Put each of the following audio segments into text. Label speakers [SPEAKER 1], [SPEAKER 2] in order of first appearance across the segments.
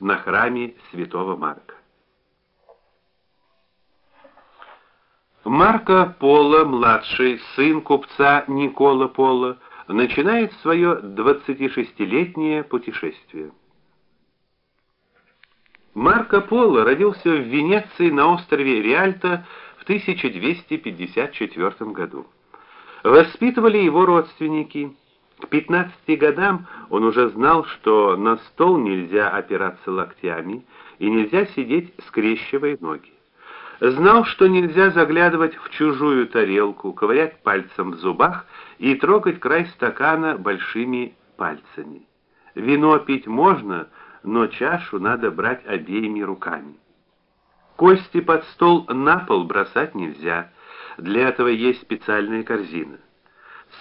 [SPEAKER 1] на храме Святого Марка. Марко Поло младший, сын купца Никола Поло, начинает свое 26-летнее путешествие. Марко Поло родился в Венеции на острове Риальто в 1254 году. Воспитывали его родственники. К 15 годам он уже знал, что на стол нельзя опираться локтями и нельзя сидеть скрещивая ноги. Знал, что нельзя заглядывать в чужую тарелку, ковырять пальцем в зубах и трогать край стакана большими пальцами. Вино пить можно, но чашу надо брать обеими руками. Кости под стол на пол бросать нельзя. Для этого есть специальная корзина.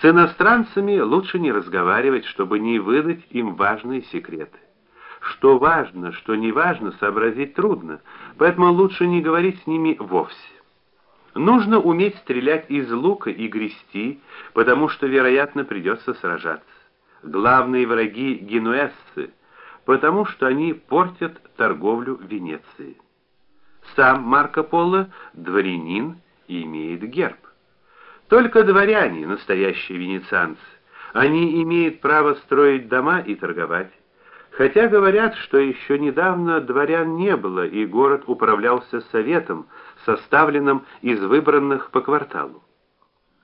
[SPEAKER 1] С иностранцами лучше не разговаривать, чтобы не выдать им важные секреты. Что важно, что не важно, сообразить трудно, поэтому лучше не говорить с ними вовсе. Нужно уметь стрелять из лука и грести, потому что, вероятно, придется сражаться. Главные враги генуэзцы, потому что они портят торговлю Венеции. Сам Марко Поло дворянин и имеет герб. Только дворяне настоящие венецианцы. Они имеют право строить дома и торговать. Хотя говорят, что еще недавно дворян не было, и город управлялся советом, составленным из выбранных по кварталу.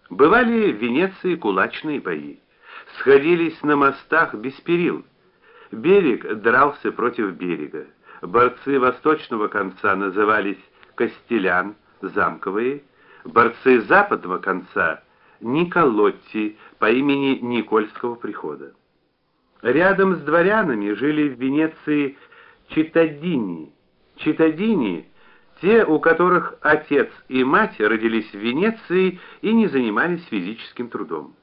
[SPEAKER 1] Бывали в Венеции кулачные бои. Сходились на мостах без перил. Берег дрался против берега. Борцы восточного конца назывались костелян, замковые, борцы западного конца Николотти по имени Никольского прихода. Рядом с дворянами жили в Венеции читадини. Читадини те, у которых отец и мать родились в Венеции и не занимались физическим трудом.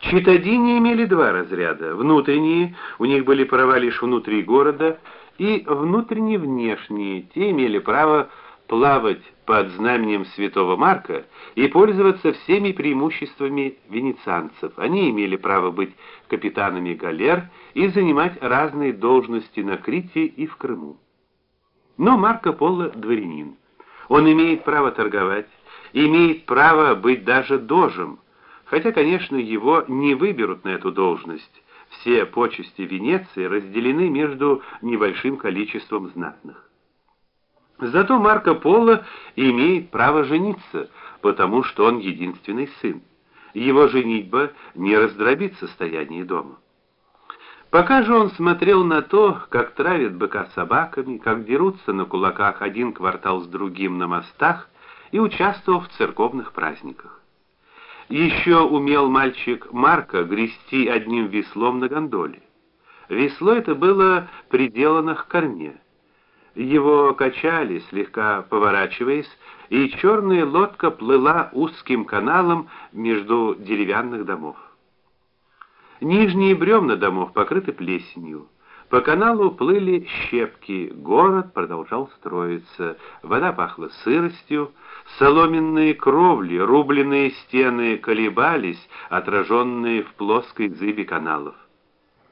[SPEAKER 1] Читадини имели два разряда: внутренние, у них были права лишь внутри города, и внутренне внешние, те имели право плавать под знаменем святого Марка и пользоваться всеми преимуществами венецианцев. Они имели право быть капитанами галер и занимать разные должности на Крите и в Крыму. Но Марко Поло дворянин. Он имеет право торговать, имеет право быть даже дожем, хотя, конечно, его не выберут на эту должность. Все почести Венеции разделены между небольшим количеством знатных. Зато Марко Поло имеет право жениться, потому что он единственный сын. Его женитьба не раздробит состояние дома. Пока же он смотрел на то, как травят быка собаками, как дерутся на кулаках один квартал с другим на мостах, и участвовал в церковных праздниках. Еще умел мальчик Марко грести одним веслом на гондоле. Весло это было приделано к корме. Его качали, слегка поворачиваясь, и черная лодка плыла узким каналом между деревянных домов. Нижние бревна домов покрыты плесенью. По каналу плыли щепки, город продолжал строиться, вода пахла сыростью, соломенные кровли, рубленые стены колебались, отраженные в плоской зыбе каналов.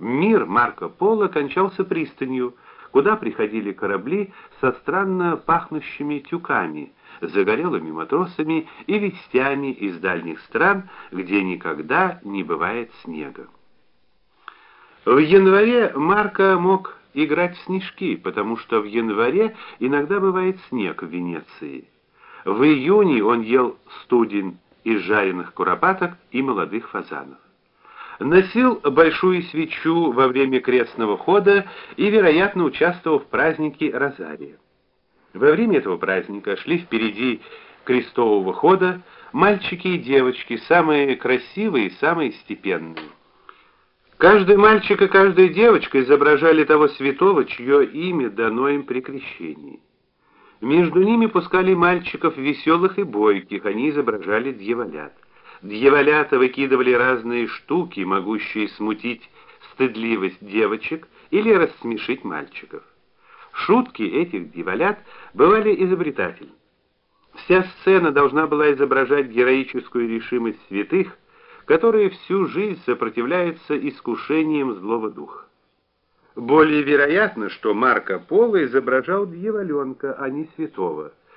[SPEAKER 1] Мир Марко Поло кончался пристанью, куда приходили корабли со странно пахнущими тюками, загорелыми матросами и вестями из дальних стран, где никогда не бывает снега. В январе Марко мог играть в снежки, потому что в январе иногда бывает снег в Венеции. В июне он ел студень из жареных куропаток и молодых фазанов носил большую свечу во время крестного хода и, вероятно, участвовал в празднике Розария. Во время этого праздника шли впереди крестового хода мальчики и девочки, самые красивые и самые степенные. Каждый мальчик и каждая девочка изображали того святого, чье имя дано им при крещении. Между ними пускали мальчиков веселых и бойких, они изображали дьяволят. Дьяволята выкидывали разные штуки, могущие смутить стыдливость девочек или рассмешить мальчиков. Шутки этих дьяволят бывали изобретательны. Вся сцена должна была изображать героическую решимость святых, которые всю жизнь сопротивляются искушениям злого духа. Более вероятно, что Марко Поло изображал дьяволенка, а не святого.